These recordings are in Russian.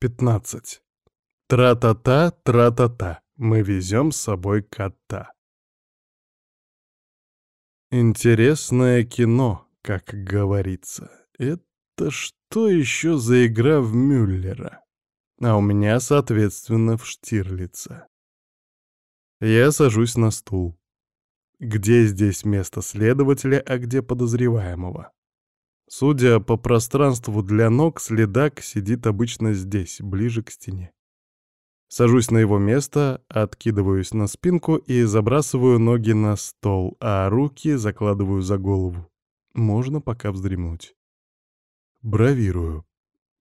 15. Тра-та-та, тра-та-та. Мы везем с собой кота. Интересное кино, как говорится. Это что еще за игра в Мюллера? А у меня, соответственно, в Штирлица. Я сажусь на стул. Где здесь место следователя, а где подозреваемого? Судя по пространству для ног, следак сидит обычно здесь, ближе к стене. Сажусь на его место, откидываюсь на спинку и забрасываю ноги на стол, а руки закладываю за голову. Можно пока вздремнуть. Бравирую.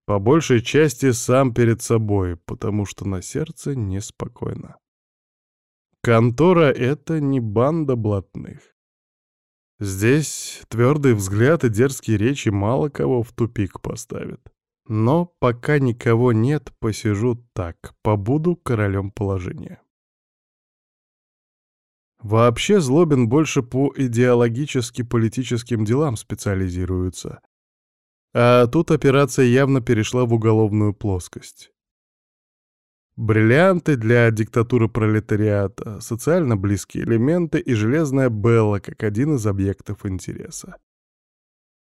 По большей части сам перед собой, потому что на сердце неспокойно. Контора — это не банда блатных. Здесь твердый взгляд и дерзкие речи мало кого в тупик поставят. Но пока никого нет, посижу так, побуду королем положения. Вообще Злобин больше по идеологически-политическим делам специализируется. А тут операция явно перешла в уголовную плоскость. Бриллианты для диктатуры пролетариата, социально близкие элементы и железная Белла как один из объектов интереса.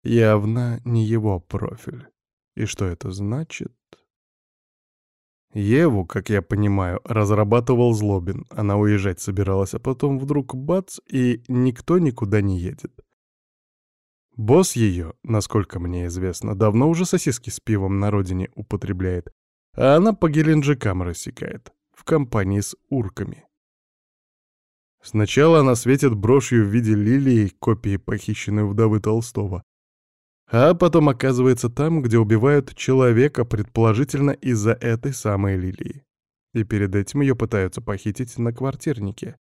Явно не его профиль. И что это значит? Еву, как я понимаю, разрабатывал Злобин. Она уезжать собиралась, а потом вдруг бац, и никто никуда не едет. Босс ее, насколько мне известно, давно уже сосиски с пивом на родине употребляет, а она по Геленджикам рассекает, в компании с урками. Сначала она светит брошью в виде лилии, копии похищенной вдовы Толстого, а потом оказывается там, где убивают человека, предположительно из-за этой самой лилии. И перед этим ее пытаются похитить на квартирнике.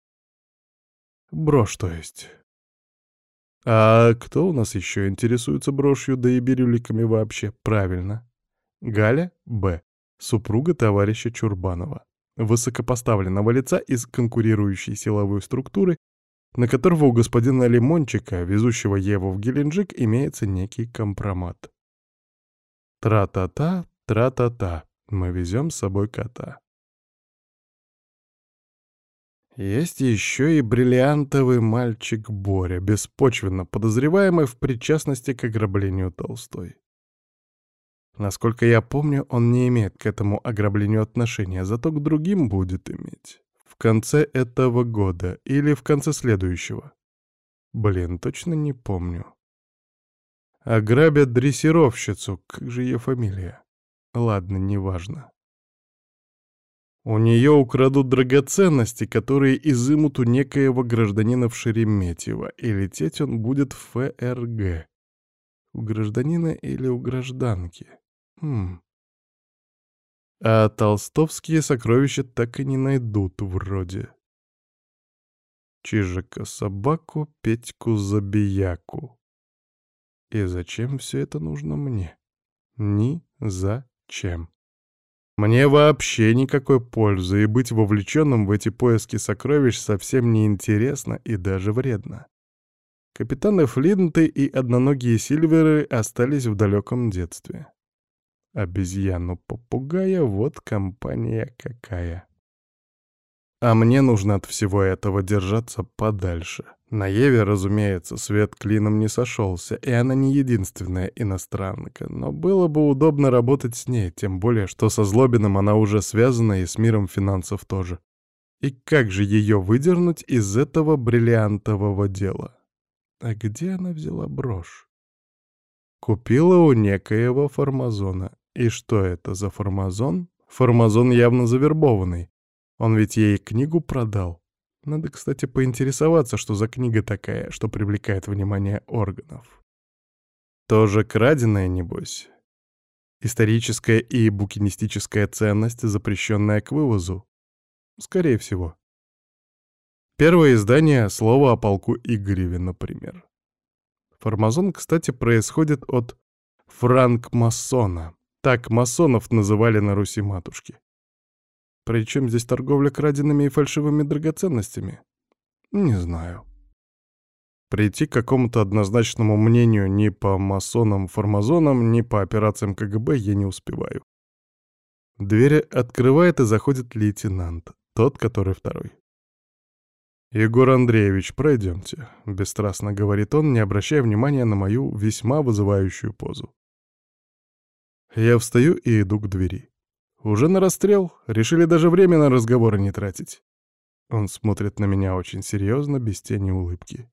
Брошь, то есть. А кто у нас еще интересуется брошью, да и бирюликами вообще? Правильно. Галя Б., супруга товарища Чурбанова, высокопоставленного лица из конкурирующей силовой структуры, на которого у господина Лимончика, везущего Еву в Геленджик, имеется некий компромат. Тра-та-та, тра-та-та, мы везем с собой кота. Есть еще и бриллиантовый мальчик Боря, беспочвенно подозреваемый в причастности к ограблению Толстой. Насколько я помню, он не имеет к этому ограблению отношения, зато к другим будет иметь. В конце этого года или в конце следующего. Блин, точно не помню. Ограбят дрессировщицу, как же ее фамилия? Ладно, неважно. У нее украдут драгоценности, которые изымут у некоего гражданина в Шереметьево, и лететь он будет в ФРГ. У гражданина или у гражданки? Хм. А толстовские сокровища так и не найдут вроде. Чижика собаку, Петьку забияку. И зачем все это нужно мне? Ни зачем. Мне вообще никакой пользы, и быть вовлеченным в эти поиски сокровищ совсем не интересно и даже вредно. Капитаны Флинты и одноногие Сильверы остались в далеком детстве. Обезьяну-попугая вот компания какая. А мне нужно от всего этого держаться подальше. На Еве, разумеется, свет клином не сошелся, и она не единственная иностранка, но было бы удобно работать с ней, тем более, что со Злобиным она уже связана и с миром финансов тоже. И как же ее выдернуть из этого бриллиантового дела? А где она взяла брошь? Купила у некоего фармазона. И что это за фармазон? Фармазон явно завербованный. Он ведь ей книгу продал. Надо, кстати, поинтересоваться, что за книга такая, что привлекает внимание органов. Тоже краденая, небось. Историческая и букинистическая ценность, запрещенная к вывозу. Скорее всего. Первое издание «Слово о полку Игореве», например. Формазон, кстати, происходит от франк-масона. Так масонов называли на Руси матушки. Причем здесь торговля краденными и фальшивыми драгоценностями? Не знаю. Прийти к какому-то однозначному мнению ни по масонам-формазонам, ни по операциям КГБ я не успеваю. Дверь открывает и заходит лейтенант, тот, который второй. «Егор Андреевич, пройдемте», — бесстрастно говорит он, не обращая внимания на мою весьма вызывающую позу. Я встаю и иду к двери. Уже на расстрел, решили даже время на разговоры не тратить. Он смотрит на меня очень серьезно, без тени улыбки.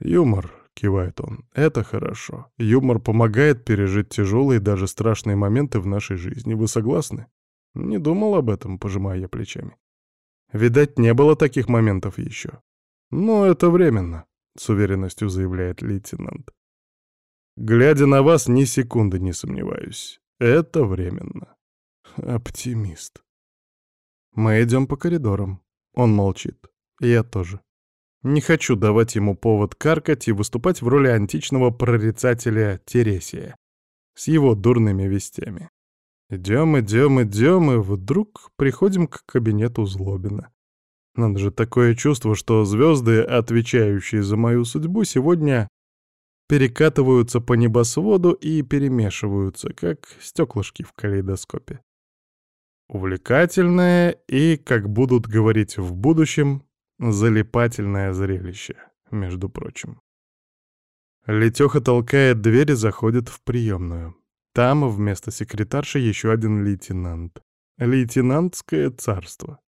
«Юмор», — кивает он, — «это хорошо. Юмор помогает пережить тяжелые, даже страшные моменты в нашей жизни. Вы согласны?» «Не думал об этом», — пожимая я плечами. «Видать, не было таких моментов еще». «Но это временно», — с уверенностью заявляет лейтенант. «Глядя на вас, ни секунды не сомневаюсь. Это временно». Оптимист. Мы идем по коридорам. Он молчит. Я тоже. Не хочу давать ему повод каркать и выступать в роли античного прорицателя Тересия с его дурными вестями. Идем, идем, идем, и вдруг приходим к кабинету Злобина. Надо же такое чувство, что звезды, отвечающие за мою судьбу, сегодня перекатываются по небосводу и перемешиваются, как стеклышки в калейдоскопе. Увлекательное и, как будут говорить в будущем, залипательное зрелище, между прочим. Летеха толкает дверь и заходит в приемную. Там вместо секретарши еще один лейтенант. Лейтенантское царство.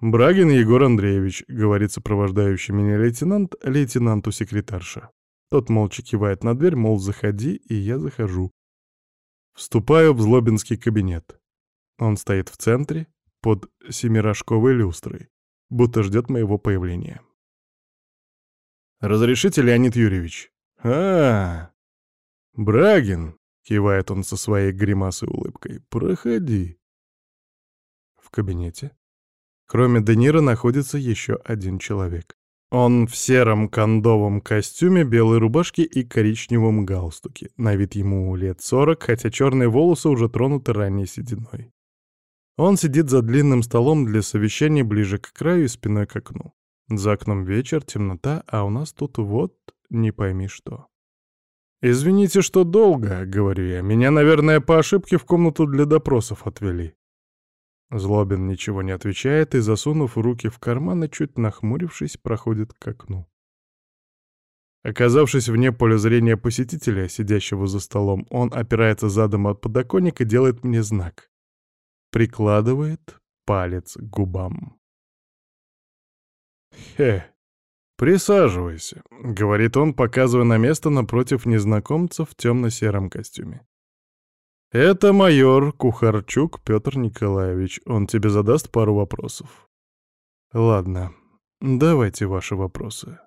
«Брагин Егор Андреевич», — говорит сопровождающий меня лейтенант, лейтенанту секретарша. Тот молча кивает на дверь, мол, заходи, и я захожу. Вступаю в злобинский кабинет. Он стоит в центре, под семирожковой люстрой, будто ждет моего появления. «Разрешите, Леонид Юрьевич?» а, -а, -а Брагин!» — кивает он со своей гримасой улыбкой. «Проходи». В кабинете, кроме Денира, находится еще один человек. Он в сером кондовом костюме, белой рубашке и коричневом галстуке. На вид ему лет сорок, хотя черные волосы уже тронуты ранней сединой. Он сидит за длинным столом для совещаний ближе к краю и спиной к окну. За окном вечер, темнота, а у нас тут вот не пойми что. «Извините, что долго», — говорю я. «Меня, наверное, по ошибке в комнату для допросов отвели». Злобин ничего не отвечает и, засунув руки в карманы, чуть нахмурившись, проходит к окну. Оказавшись вне поля зрения посетителя, сидящего за столом, он опирается задом от подоконника и делает мне знак прикладывает палец к губам. «Хе, присаживайся», — говорит он, показывая на место напротив незнакомца в темно-сером костюме. «Это майор Кухарчук Петр Николаевич. Он тебе задаст пару вопросов». «Ладно, давайте ваши вопросы».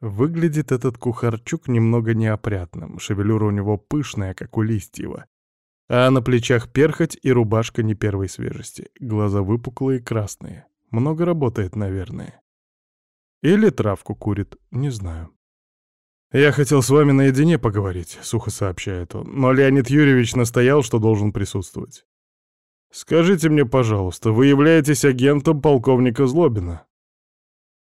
Выглядит этот Кухарчук немного неопрятным, шевелюра у него пышная, как у Листьева, а на плечах перхоть и рубашка не первой свежести. Глаза выпуклые, красные. Много работает, наверное. Или травку курит, не знаю. «Я хотел с вами наедине поговорить», — сухо сообщает он, но Леонид Юрьевич настоял, что должен присутствовать. «Скажите мне, пожалуйста, вы являетесь агентом полковника Злобина?»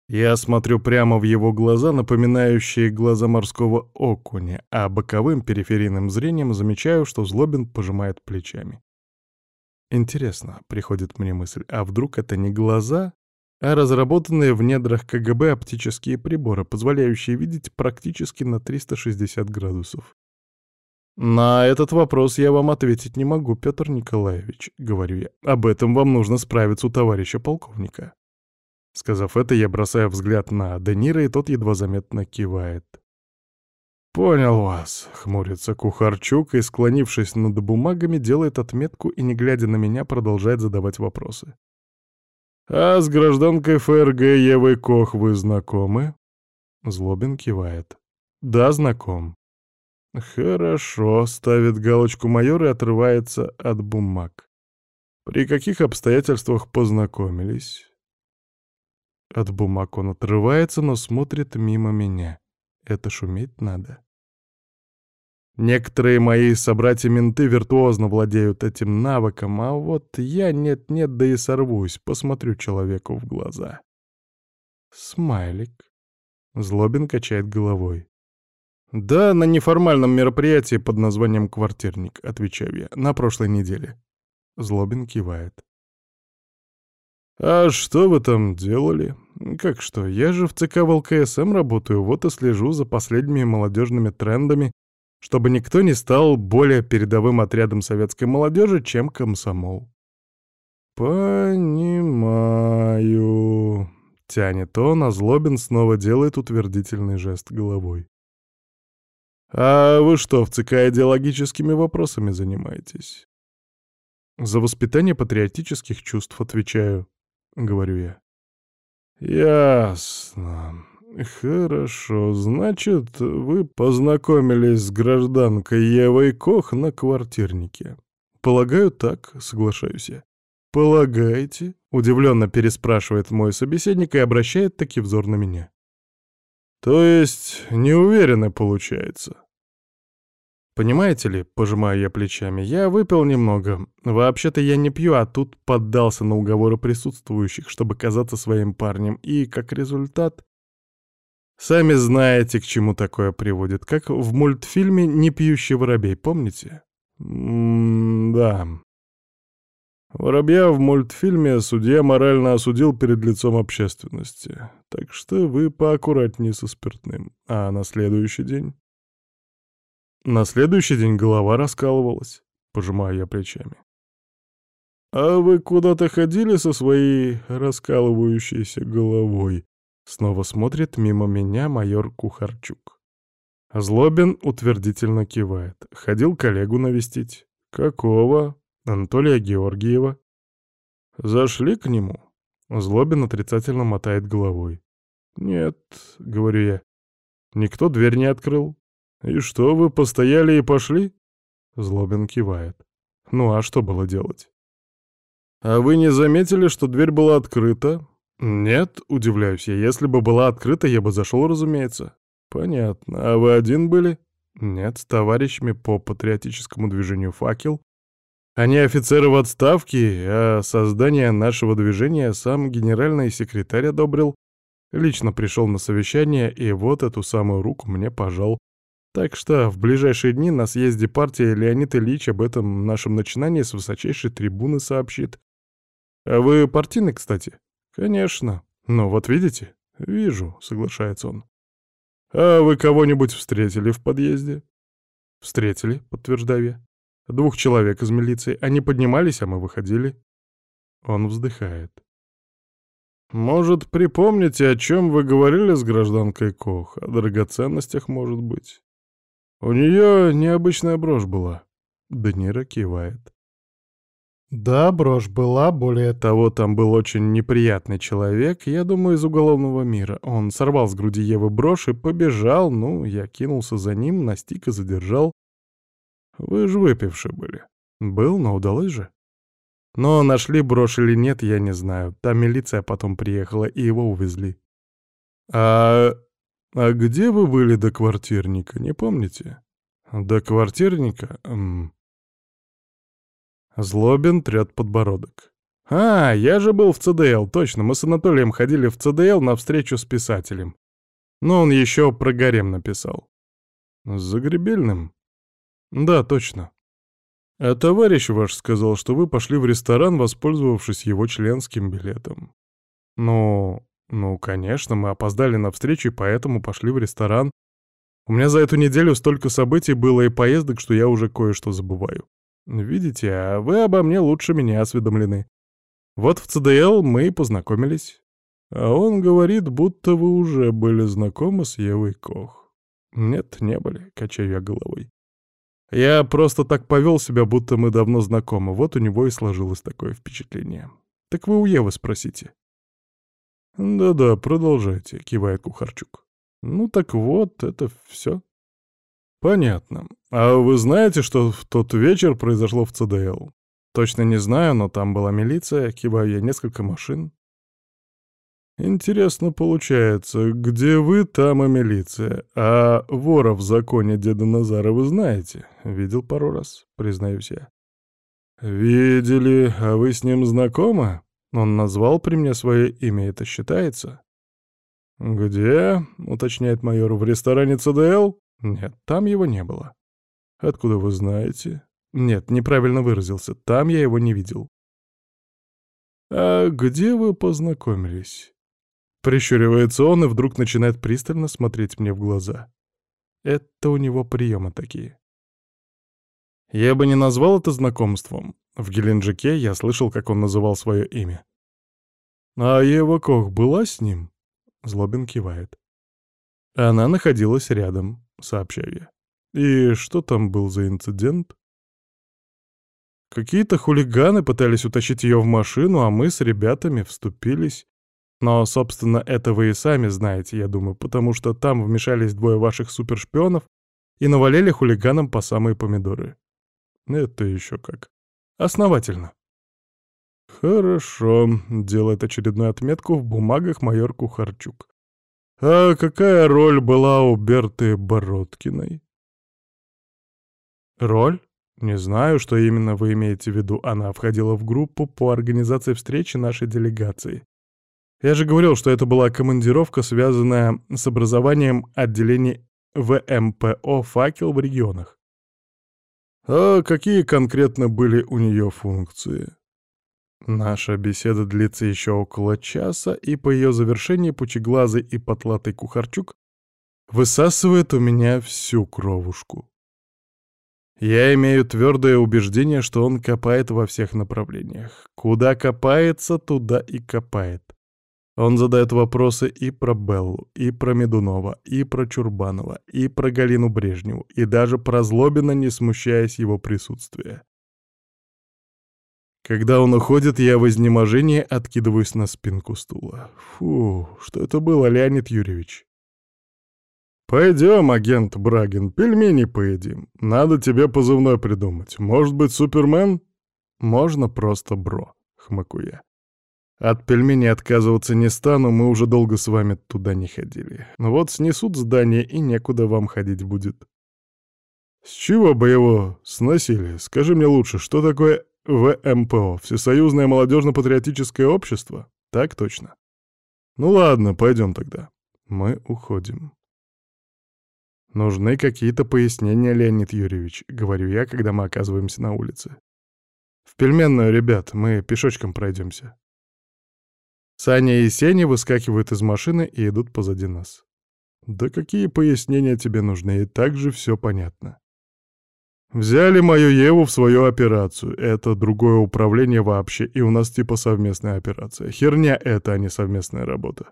Я смотрю прямо в его глаза, напоминающие глаза морского окуня, а боковым периферийным зрением замечаю, что Злобин пожимает плечами. Интересно, приходит мне мысль, а вдруг это не глаза, а разработанные в недрах КГБ оптические приборы, позволяющие видеть практически на 360 градусов? «На этот вопрос я вам ответить не могу, Петр Николаевич», — говорю я. «Об этом вам нужно справиться у товарища полковника». Сказав это, я бросаю взгляд на Денира, и тот едва заметно кивает. «Понял вас», — хмурится Кухарчук и, склонившись над бумагами, делает отметку и, не глядя на меня, продолжает задавать вопросы. «А с гражданкой ФРГ Евой Кох вы знакомы?» Злобин кивает. «Да, знаком». «Хорошо», — ставит галочку майор и отрывается от бумаг. «При каких обстоятельствах познакомились?» От бумаг он отрывается, но смотрит мимо меня. Это шуметь надо. Некоторые мои собратья-менты виртуозно владеют этим навыком, а вот я нет-нет, да и сорвусь, посмотрю человеку в глаза. Смайлик. Злобин качает головой. «Да, на неформальном мероприятии под названием «Квартирник», — отвечаю я, — на прошлой неделе. Злобин кивает. «А что вы там делали?» «Как что? Я же в ЦК ВЛКСМ работаю, вот и слежу за последними молодежными трендами, чтобы никто не стал более передовым отрядом советской молодежи, чем комсомол». «Понимаю», — тянет он, а Злобин снова делает утвердительный жест головой. «А вы что, в ЦК идеологическими вопросами занимаетесь?» «За воспитание патриотических чувств отвечаю», — говорю я. «Ясно. Хорошо. Значит, вы познакомились с гражданкой Евой Кох на квартирнике?» «Полагаю, так», — соглашаюсь я. «Полагаете?» — удивленно переспрашивает мой собеседник и обращает таки взор на меня. «То есть неуверенно получается?» Понимаете ли, пожимаю я плечами, я выпил немного. Вообще-то я не пью, а тут поддался на уговоры присутствующих, чтобы казаться своим парнем, и, как результат... Сами знаете, к чему такое приводит, как в мультфильме «Не пьющий воробей», помните? М да. Воробья в мультфильме судья морально осудил перед лицом общественности. Так что вы поаккуратнее со спиртным. А на следующий день... На следующий день голова раскалывалась, пожимая я плечами. «А вы куда-то ходили со своей раскалывающейся головой?» Снова смотрит мимо меня майор Кухарчук. Злобин утвердительно кивает. Ходил коллегу навестить. «Какого?» «Анатолия Георгиева». «Зашли к нему?» Злобин отрицательно мотает головой. «Нет», — говорю я. «Никто дверь не открыл. «И что, вы постояли и пошли?» Злобин кивает. «Ну а что было делать?» «А вы не заметили, что дверь была открыта?» «Нет», — удивляюсь я. «Если бы была открыта, я бы зашел, разумеется». «Понятно. А вы один были?» «Нет, с товарищами по патриотическому движению «Факел». Они офицеры в отставке, а создание нашего движения сам генеральный секретарь одобрил. Лично пришел на совещание, и вот эту самую руку мне пожал. Так что в ближайшие дни на съезде партии Леонид Ильич об этом нашем начинании с высочайшей трибуны сообщит. А вы партийный, кстати? Конечно. Ну вот видите? Вижу, соглашается он. А вы кого-нибудь встретили в подъезде? Встретили, подтверждаю я. Двух человек из милиции. Они поднимались, а мы выходили. Он вздыхает. «Может, припомните, о чем вы говорили с гражданкой Кох? О драгоценностях, может быть?» У нее необычная брошь была. Данира кивает. Да, брошь была, более того, там был очень неприятный человек, я думаю, из уголовного мира. Он сорвал с груди Евы брошь и побежал, ну, я кинулся за ним, настиг и задержал. Вы же выпившие были. Был, но удалось же. Но нашли брошь или нет, я не знаю. Там милиция потом приехала, и его увезли. А «А где вы были до квартирника, не помните?» «До квартирника?» М Злобин трет подбородок. «А, я же был в ЦДЛ, точно, мы с Анатолием ходили в ЦДЛ на встречу с писателем. Но он еще про гарем написал». «С Загребельным?» «Да, точно. А товарищ ваш сказал, что вы пошли в ресторан, воспользовавшись его членским билетом». «Ну, ну, конечно, мы опоздали на встречу и поэтому пошли в ресторан. У меня за эту неделю столько событий было и поездок, что я уже кое-что забываю. Видите, а вы обо мне лучше меня осведомлены. Вот в ЦДЛ мы и познакомились. А он говорит, будто вы уже были знакомы с Евой Кох. Нет, не были, качаю я головой. Я просто так повел себя, будто мы давно знакомы. Вот у него и сложилось такое впечатление. Так вы у Евы спросите. «Да-да, продолжайте», — кивает Кухарчук. «Ну так вот, это все». «Понятно. А вы знаете, что в тот вечер произошло в ЦДЛ?» «Точно не знаю, но там была милиция, киваю я, несколько машин». «Интересно получается, где вы, там и милиция. А вора в законе деда Назара вы знаете?» «Видел пару раз, признаюсь я». «Видели, а вы с ним знакомы?» Он назвал при мне свое имя, это считается? «Где?» — уточняет майор. «В ресторане ЦДЛ?» «Нет, там его не было». «Откуда вы знаете?» Нет, неправильно выразился. Там я его не видел. «А где вы познакомились?» Прищуривается он и вдруг начинает пристально смотреть мне в глаза. Это у него приемы такие. Я бы не назвал это знакомством. В Геленджике я слышал, как он называл свое имя. «А Ева Кох была с ним?» Злобин кивает. Она находилась рядом, сообщаю я. И что там был за инцидент? Какие-то хулиганы пытались утащить ее в машину, а мы с ребятами вступились. Но, собственно, это вы и сами знаете, я думаю, потому что там вмешались двое ваших супершпионов и навалили хулиганам по самые помидоры. Это еще как. Основательно. Хорошо, делает очередную отметку в бумагах майор Кухарчук. А какая роль была у Берты Бородкиной? Роль? Не знаю, что именно вы имеете в виду. Она входила в группу по организации встречи нашей делегации. Я же говорил, что это была командировка, связанная с образованием отделений ВМПО «Факел» в регионах. А какие конкретно были у нее функции? Наша беседа длится еще около часа, и по ее завершении пучеглазый и потлатый кухарчук высасывает у меня всю кровушку. Я имею твердое убеждение, что он копает во всех направлениях. Куда копается, туда и копает. Он задает вопросы и про Беллу, и про Медунова, и про Чурбанова, и про Галину Брежневу, и даже про Злобина, не смущаясь его присутствия. Когда он уходит, я в изнеможении откидываюсь на спинку стула. Фу, что это было, Леонид Юрьевич? «Пойдем, агент Брагин, пельмени поедим. Надо тебе позывной придумать. Может быть, Супермен?» «Можно просто Бро», — хмыку я. «От пельменей отказываться не стану, мы уже долго с вами туда не ходили. Но вот снесут здание, и некуда вам ходить будет». «С чего бы его сносили? Скажи мне лучше, что такое ВМПО? Всесоюзное молодежно-патриотическое общество?» «Так точно». «Ну ладно, пойдем тогда». Мы уходим. «Нужны какие-то пояснения, Леонид Юрьевич», — говорю я, когда мы оказываемся на улице. «В пельменную, ребят, мы пешочком пройдемся». Саня и Сеня выскакивают из машины и идут позади нас. «Да какие пояснения тебе нужны? И так же все понятно». «Взяли мою Еву в свою операцию. Это другое управление вообще, и у нас типа совместная операция. Херня это, а не совместная работа.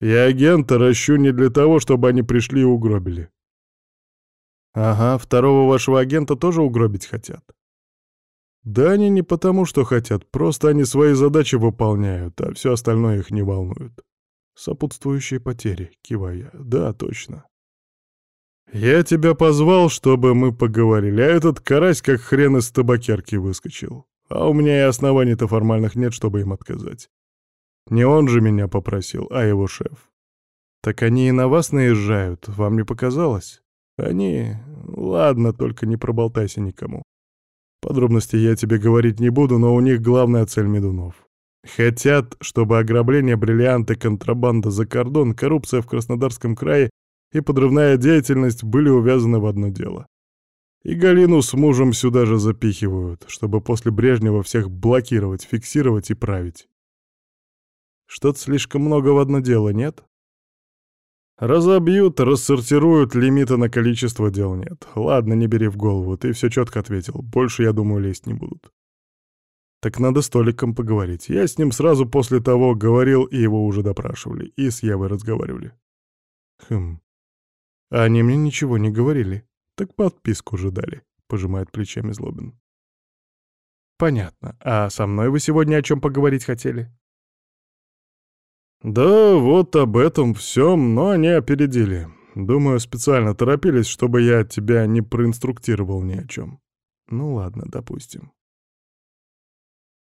Я агента ращу не для того, чтобы они пришли и угробили. Ага, второго вашего агента тоже угробить хотят. Да они не потому, что хотят, просто они свои задачи выполняют, а все остальное их не волнует. Сопутствующие потери, кивая. Да, точно. Я тебя позвал, чтобы мы поговорили, а этот карась как хрен из табакерки выскочил. А у меня и оснований-то формальных нет, чтобы им отказать. Не он же меня попросил, а его шеф. Так они и на вас наезжают, вам не показалось? Они... Ладно, только не проболтайся никому. Подробности я тебе говорить не буду, но у них главная цель Медунов. Хотят, чтобы ограбление, бриллианты, контрабанда за кордон, коррупция в Краснодарском крае и подрывная деятельность были увязаны в одно дело. И Галину с мужем сюда же запихивают, чтобы после Брежнева всех блокировать, фиксировать и править. Что-то слишком много в одно дело, нет? Разобьют, рассортируют, лимита на количество дел нет. Ладно, не бери в голову, ты все четко ответил. Больше, я думаю, лезть не будут. Так надо с Толиком поговорить. Я с ним сразу после того говорил, и его уже допрашивали, и с Евой разговаривали. Хм. Они мне ничего не говорили. Так подписку же дали, пожимает плечами Злобин. Понятно. А со мной вы сегодня о чем поговорить хотели? «Да, вот об этом всем, но они опередили. Думаю, специально торопились, чтобы я тебя не проинструктировал ни о чем. Ну ладно, допустим».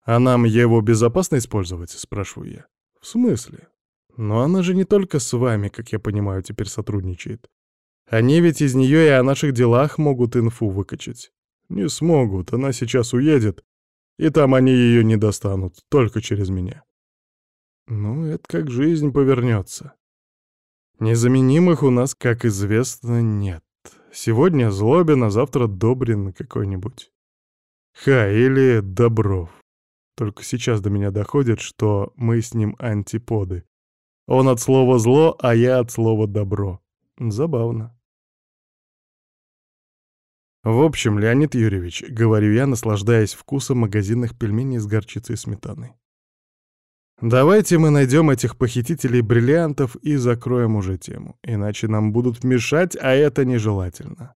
«А нам его безопасно использовать?» — спрашиваю я. «В смысле? Но она же не только с вами, как я понимаю, теперь сотрудничает. Они ведь из нее и о наших делах могут инфу выкачать. Не смогут, она сейчас уедет, и там они ее не достанут, только через меня. Ну, это как жизнь повернется. Незаменимых у нас, как известно, нет. Сегодня Злобин, а завтра Добрин какой-нибудь. Ха, или Добров. Только сейчас до меня доходит, что мы с ним антиподы. Он от слова «зло», а я от слова «добро». Забавно. В общем, Леонид Юрьевич, говорю я, наслаждаясь вкусом магазинных пельменей с горчицей и сметаной. Давайте мы найдем этих похитителей бриллиантов и закроем уже тему, иначе нам будут мешать, а это нежелательно.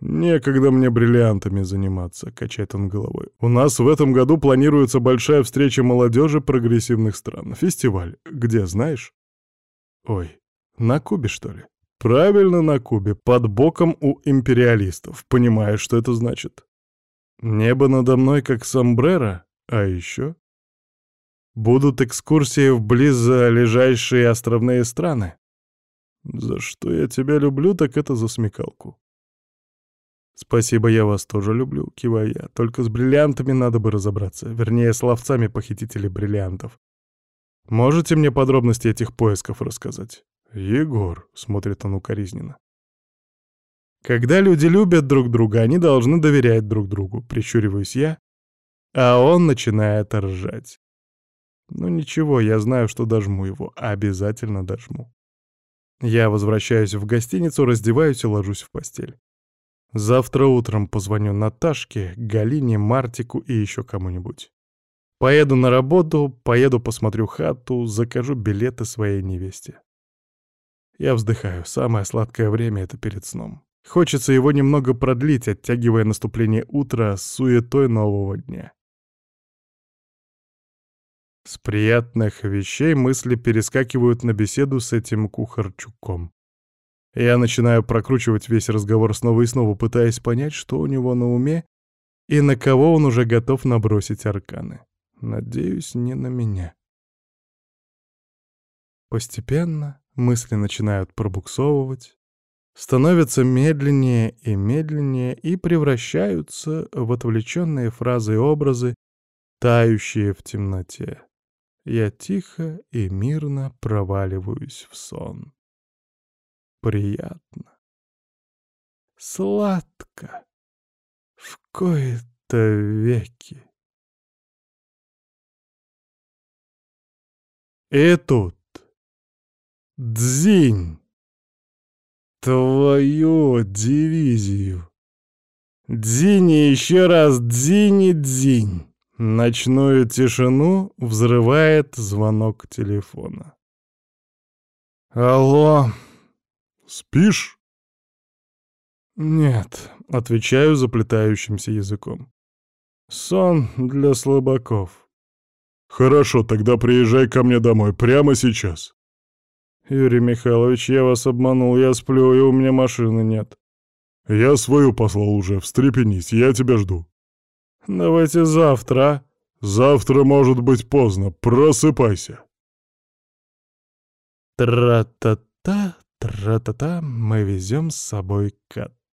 «Некогда мне бриллиантами заниматься», — качает он головой. «У нас в этом году планируется большая встреча молодежи прогрессивных стран. Фестиваль. Где, знаешь?» «Ой, на Кубе, что ли?» «Правильно, на Кубе. Под боком у империалистов. Понимаешь, что это значит?» «Небо надо мной как сомбреро. А еще...» «Будут экскурсии в близлежащие островные страны». «За что я тебя люблю, так это за смекалку». «Спасибо, я вас тоже люблю», — киваю я. «Только с бриллиантами надо бы разобраться. Вернее, с ловцами похитителей бриллиантов. Можете мне подробности этих поисков рассказать?» «Егор», — смотрит он укоризненно. «Когда люди любят друг друга, они должны доверять друг другу», — прищуриваюсь я, а он начинает ржать. «Ну ничего, я знаю, что дожму его, обязательно дожму». Я возвращаюсь в гостиницу, раздеваюсь и ложусь в постель. Завтра утром позвоню Наташке, Галине, Мартику и еще кому-нибудь. Поеду на работу, поеду посмотрю хату, закажу билеты своей невесте. Я вздыхаю, самое сладкое время — это перед сном. Хочется его немного продлить, оттягивая наступление утра с суетой нового дня. С приятных вещей мысли перескакивают на беседу с этим кухарчуком. Я начинаю прокручивать весь разговор снова и снова, пытаясь понять, что у него на уме и на кого он уже готов набросить арканы. Надеюсь, не на меня. Постепенно мысли начинают пробуксовывать, становятся медленнее и медленнее и превращаются в отвлеченные фразы и образы, тающие в темноте. Я тихо и мирно проваливаюсь в сон приятно. Сладко. В кои-то веки. И тут. Дзинь. Твою дивизию. Дзинь еще раз дзинь и дзинь. Ночную тишину взрывает звонок телефона. «Алло!» Спишь?» «Нет», — отвечаю заплетающимся языком. «Сон для слабаков». «Хорошо, тогда приезжай ко мне домой прямо сейчас». «Юрий Михайлович, я вас обманул, я сплю, и у меня машины нет». «Я свою послал уже, встрепенись, я тебя жду». «Давайте завтра, а?» «Завтра может быть поздно, просыпайся». Тра-та-та, Тра-та-та, мы везем с собой кота.